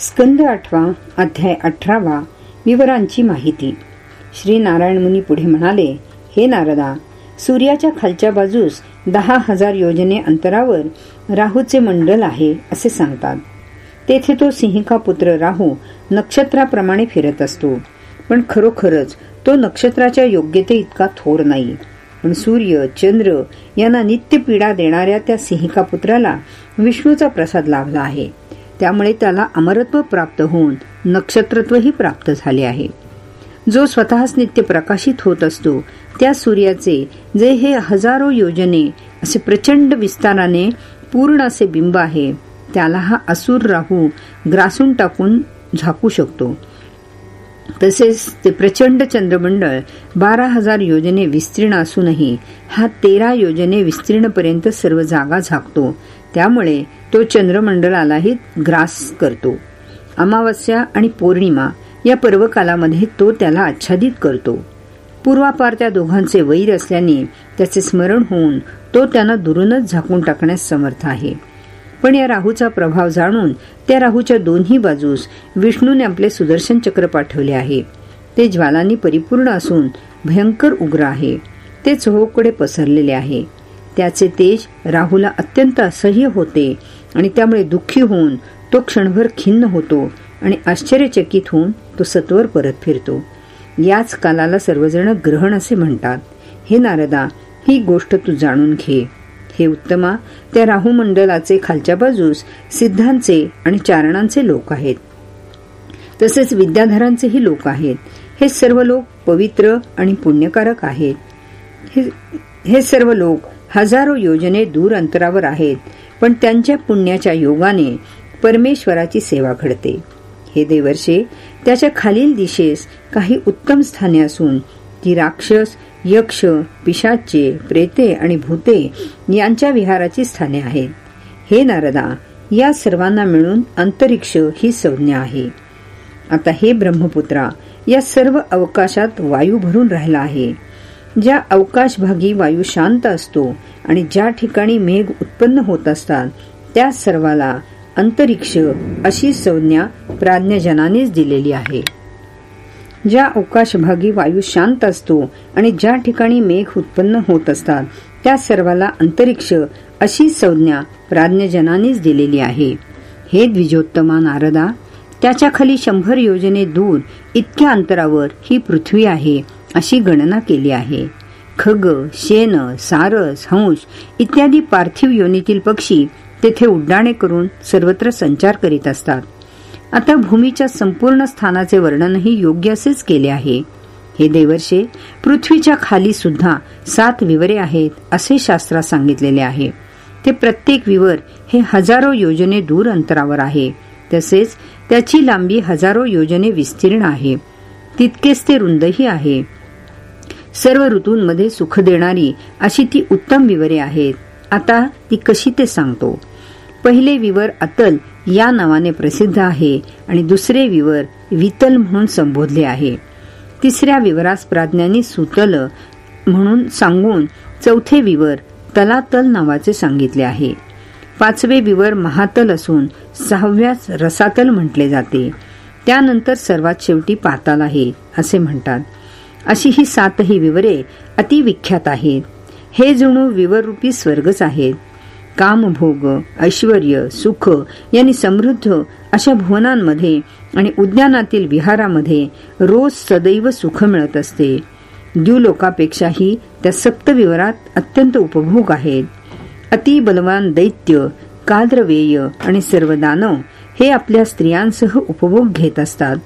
स्कंद आठवा अध्याय अठरावा विवरांची माहिती. श्री नारायण मुनी पुढे म्हणाले हे नारदा सूर्याच्या खालच्या बाजूस दहा हजार योजने अंतरावर राहूचे मंडल आहे असे सांगतात. तेथे तो सिंहिका पुत्र राहू नक्षत्राप्रमाणे फिरत असतो. पण खरोखरच तो नक्षत्राच्या योग्यते इतका थोर नाही. पण सूर्य चंद्र यांना नित्य पीडा देणाऱ्या त्या सिंहिका पुत्राला विष्णूचा प्रसाद लाभला आहे. त्यामुळे त्याला अमरत्व प्राप्त होऊन नक्षत्रत्वही प्राप्त झाले आहे. जो स्वतःच नित्य प्रकाशित होत असतो त्या सूर्याचे जे हे हजारो योजने असे प्रचंड विस्ताराने पूर्ण असे बिंब आहे त्याला हा असुर राहू ग्रासून टाकून झाकू शकतो. तसेच ते प्रचंड चंद्रमंडळ बारा हजार योजने विस्तीर्ण असूनही हा तेरा योजने विस्तीर्णपर्यंत सर्व जागा झाकतो. त्यामुळे तो चंद्रमंडळालाही ग्रास करतो. अमावस्या आणि पौर्णिमा या पर्वकालामध्ये तो त्याला आच्छादित करतो. पूर्वापार त्या दोघांचे वैर असल्याने त्याचे स्मरण होऊन तो त्यांना दुरूनच झाकून टाकण्यास समर्थ आहे. पण या राहूचा प्रभाव जाणून त्या राहूच्या दोन्ही बाजूस विष्णूने आपले सुदर्शन चक्र पाठवले आहे. ते ज्वालांनी परिपूर्ण असून भयंकर उग्र आहे. ते चोहोकडे पसरलेले आहे. त्याचे तेज राहूला अत्यंत असह्य होते आणि त्यामुळे दुःखी होऊन तो क्षणभर खिन्न होतो आणि आश्चर्यचकित होऊन तो सत्वर परत फिरतो. याच कालाला सर्वजण ग्रहण असे म्हणतात हे नारदा ही गोष्ट तू जाणून घे. हे उत्तमा त्या राहू मंडलाचे खालच्या बाजूस सिद्धांचे आणि चारणांचे लोक आहेत. तसेच विद्याधरांचेही लोक आहेत. हे सर्व लोक पवित्र आणि पुण्यकारक आहेत. हे सर्व लोक हजारो योजने दूर अंतरावर आहेत पण त्यांच्या पुण्याच्या योगाने परमेश्वराची सेवा घडते. हे देवर्षे त्याच्या खालील दिशेस काही उत्तम स्थाने असून ती राक्षस यक्ष पिशाचे प्रेते आणि भूते यांच्या विहाराची स्थाने आहेत. हे नारदा या सर्वांना मिळून अंतरिक्ष ही संज्ञा आहे. आता हे ब्रह्मपुत्रा या सर्व अवकाशात वायू भरून राहिला आहे. ज्या अवकाश भागी वायू शांत असतो आणि ज्या ठिकाणी मेघ उत्पन्न होत असतात त्या सर्वाला अंतरिक्ष अशी संज्ञा प्राज्ञजनानेच दिलेली आहे. ज्या अवकाश भागी वायू शांत असतो आणि ज्या ठिकाणी मेघ उत्पन्न होत असतात त्या सर्वाला अंतरिक्ष अशी संज्ञा प्राज्ञजनानेच दिलेली आहे. हे द्विजोत्तमा नारदा त्याच्याखाली शंभर योजने दूर इतक्या अंतरावर ही पृथ्वी आहे. अशी गणना केली आहे. खग शेन सारस हंस इत्यादी पार्थिव योनीतील पक्षी तेथे उड्डाणे करून सर्वत्र संचार करीत असतात. आता भूमीच्या संपूर्ण स्थानाचे वर्णनही योग्य असेच केले आहे. हे देवर्षे पृथ्वीच्या खाली सुद्धा सात विवरे आहेत असे शास्त्रात सांगितलेले आहे. ते प्रत्येक विवर हे हजारो योजने दूर अंतरावर आहे. तसेच त्याची लांबी हजारो योजने विस्तीर्ण आहे. तितकेच ते रुंदही आहे. सर्व ऋतूंमध्ये सुख देणारी अशी ती उत्तम विवरे आहेत. आता ती कशी ते सांगतो. पहिले विवर अतल या नावाने प्रसिद्ध आहे आणि दुसरे विवर वितल म्हणून संबोधले आहे. तिसऱ्या विवरास प्राज्ञांनी सुतल म्हणून सांगून चौथे विवर तलातल नावाचे सांगितले आहे. पाचवे विवर महातल असून सहाव्यास रसातल म्हटले जाते. त्यानंतर सर्वात शेवटी पाताल आहे असे म्हणतात. अशी ही सातही विवरे अतिविख्यात आहेत. हे जणू विवरूपी स्वर्गच आहेत. कामभोग ऐश्वर सुख यांनी समृद्ध अशा भुवनांमध्ये आणि उद्यानातील विहारामध्ये रोज सदैव सुख मिळत असते. द्युलोकापेक्षाही त्या सप्तविवरात अत्यंत उपभोग आहेत. अति बलवान दैत्य काद्रवेय आणि सर्व दानव हे आपल्या स्त्रियांसह उपभोग घेत असतात.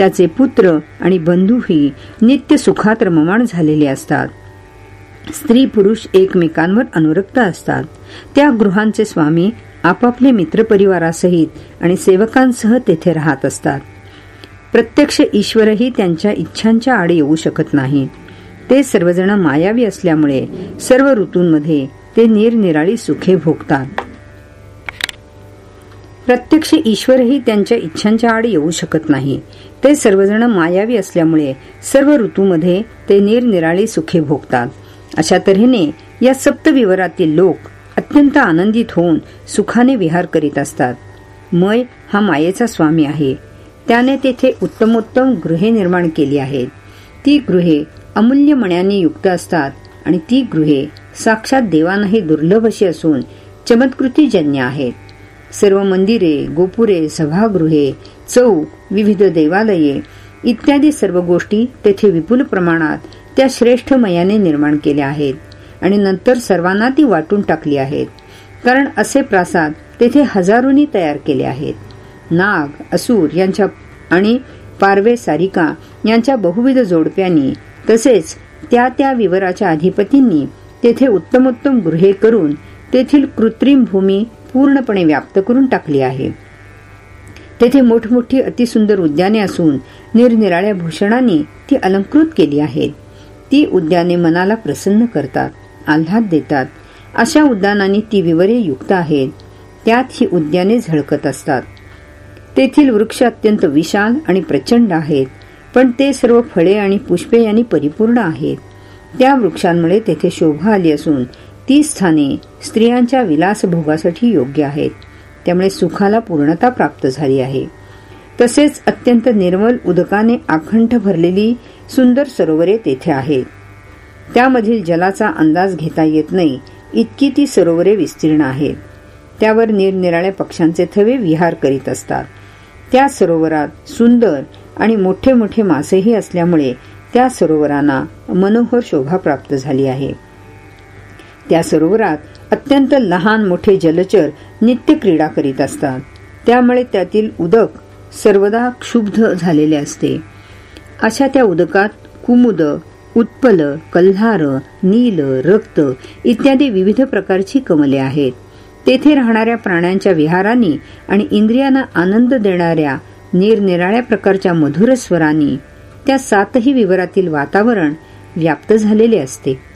त्याचे पुत्र आणि बंधूही नित्य सुखात रममाण झालेले असतात. स्त्री पुरुष एकमेकांवर अनुरक्त असतात. त्या गृहांचे स्वामी आपापले मित्रपरिवारासहित आणि सेवकांसह तेथे राहत असतात. प्रत्यक्ष ईश्वरही त्यांच्या इच्छांच्या आड येऊ शकत नाही. ते सर्वजण मायावी असल्यामुळे सर्व ऋतूंमध्ये ते निरनिराळी सुखे भोगतात. प्रत्यक्ष ईश्वरही त्यांच्या इच्छांच्या आड येऊ शकत नाही. ते सर्वजण मायावी असल्यामुळे सर्व ऋतूमध्ये ते निरनिराळी सुखे भोगतात. अशा तऱ्हेने या सप्तविवरातील लोक अत्यंत आनंदित होऊन सुखाने विहार करीत असतात. मय हा मायेचा स्वामी आहे. त्याने तेथे उत्तमोत्तम गृहे निर्माण केली आहेत. ती गृहे अमूल्य मण्याने युक्त असतात आणि ती गृहे साक्षात देवांनाही दुर्लभ अशी असून चमत्कृतीजन्य आहेत. सर्व मंदिरे गोपुरे सभागृहे चौक विविध देवालये इत्यादी सर्व गोष्टी तेथे विपुल प्रमाणात त्या श्रेष्ठ मयाने निर्माण केल्या आहेत आणि नंतर सर्वांना ती वाटून टाकली आहेत. कारण असे प्रासाद तेथे हजारोनी तयार केले आहेत. नाग असूर यांच्या आणि पारवे सारिका यांच्या बहुविध जोडप्यांनी तसेच त्या त्या विवराच्या अधिपतींनी तेथे उत्तमोत्तम गृहे करून तेथील कृत्रिम भूमी पूर्णपणे व्याप्त करून टाकली आहे. तेथे मोठमोठी अतिसुंदर उद्याने असून निरनिराळ्या भूषणांनी ती अलंकृत केली आहेत ती उद्याने मनाला प्रसन्न करतात आल्हाद देतात. अशा उद्यानांनी ती विवरे युक्त आहेत. त्यात ही उद्याने झळकत असतात. तेथील वृक्ष अत्यंत विशाल आणि प्रचंड आहेत पण ते सर्व फळे आणि पुष्पे यांनी परिपूर्ण आहेत. त्या वृक्षांमुळे तेथे शोभा आली असून ती स्थाने स्त्रियांच्या विलासभोगासाठी योग्य आहेत. त्यामुळे सुखाला पूर्णता प्राप्त झाली आहे. तसेच अत्यंत निर्मल उदकाने आखंठ भरलेली सुंदर सरोवरे तेथे आहेत त्यामधील जलाचा अंदाज घेता येत नाही. इतकी ती सरोवरे विस्तीर्ण आहेत त्यावर निरनिराळ्या पक्ष्यांचे थवे विहार करीत असतात. त्या सरोवरात सुंदर आणि मोठे मोठे मासेही असल्यामुळे त्या सरोवरांना मनोहर शोभा प्राप्त झाली आहे. त्या सरोवरात अत्यंत लहान मोठे जलचर नित्य क्रीडा करीत असतात. त्यामुळे त्यातील उदक सर्वदा क्षुब्ध झालेले असते. अशा त्या उदकात कुमुद उत्पल कल्हार नील रक्त इत्यादी विविध प्रकारची कमले आहेत. तेथे राहणाऱ्या प्राण्यांच्या विहारांनी आणि इंद्रियांना आनंद देणाऱ्या निरनिराळ्या प्रकारच्या मधुर स्वरांनी त्या सातही विवरातील वातावरण व्याप्त झालेले असते.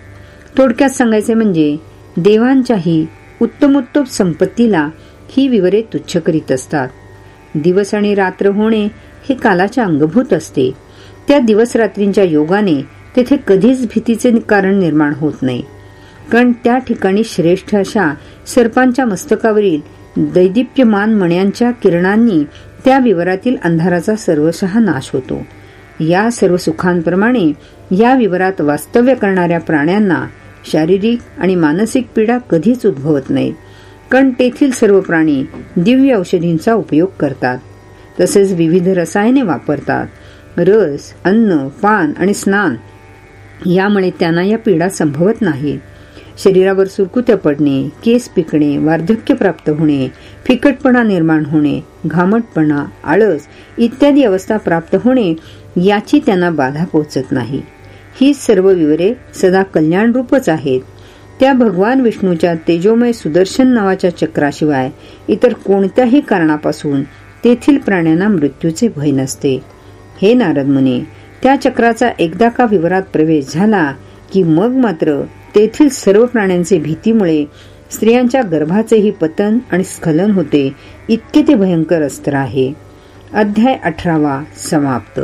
थोडक्यात सांगायचे म्हणजे देवांच्याही उत्तमोत्तम संपत्तीला ही विवरे तुच्छ करीत असतात. दिवस आणि रात्र होणे हे कालाच्या अंगभूत असते. त्या दिवस रात्रींच्या योगाने तेथे कधीच भीतीचे कारण निर्माण होत नाही. कारण त्या ठिकाणी श्रेष्ठ अशा सर्पांच्या मस्तकावरील दैदिप्यमान मण्यांच्या किरणांनी त्या विवरातील अंधाराचा सर्वशः नाश होतो. या सर्व सुखांप्रमाणे या विवरात वास्तव्य करणाऱ्या प्राण्यांना शारीरिक आणि मानसिक पीडा कधीच उद्भवत नाहीत कारण तेथील सर्व प्राणी दिव्य औषधींचा उपयोग करतात. तसेच विविध रसायने वापरतात. रस अन्न पान आणि स्नान यामुळे त्यांना या पीडा संभवत नाहीत. शरीरावर सुरकुत्या पडणे केस पिकणे वार्धक्य प्राप्त होणे फिकटपणा निर्माण होणे घामटपणा आळस इत्यादी अवस्था प्राप्त होणे याची त्यांना बाधा पोचत नाही. ही सर्व विवरे सदा कल्याण रूपच आहेत. त्या भगवान विष्णूच्या तेजोमय सुदर्शन नावाच्या चक्राशिवाय इतर कोणत्याही कारणापासून तेथील प्राण्यांना मृत्यूचे भय नसते. हे नारद मुनी त्या चक्राचा एकदा का विवरात प्रवेश झाला की मग मात्र तेथील सर्व प्राण्यांचे भीतीमुळे स्त्रियांच्या गर्भाचेही पतन आणि स्खलन होते इतके ते भयंकर अस्त्र आहे. अध्याय अठरावा समाप्त.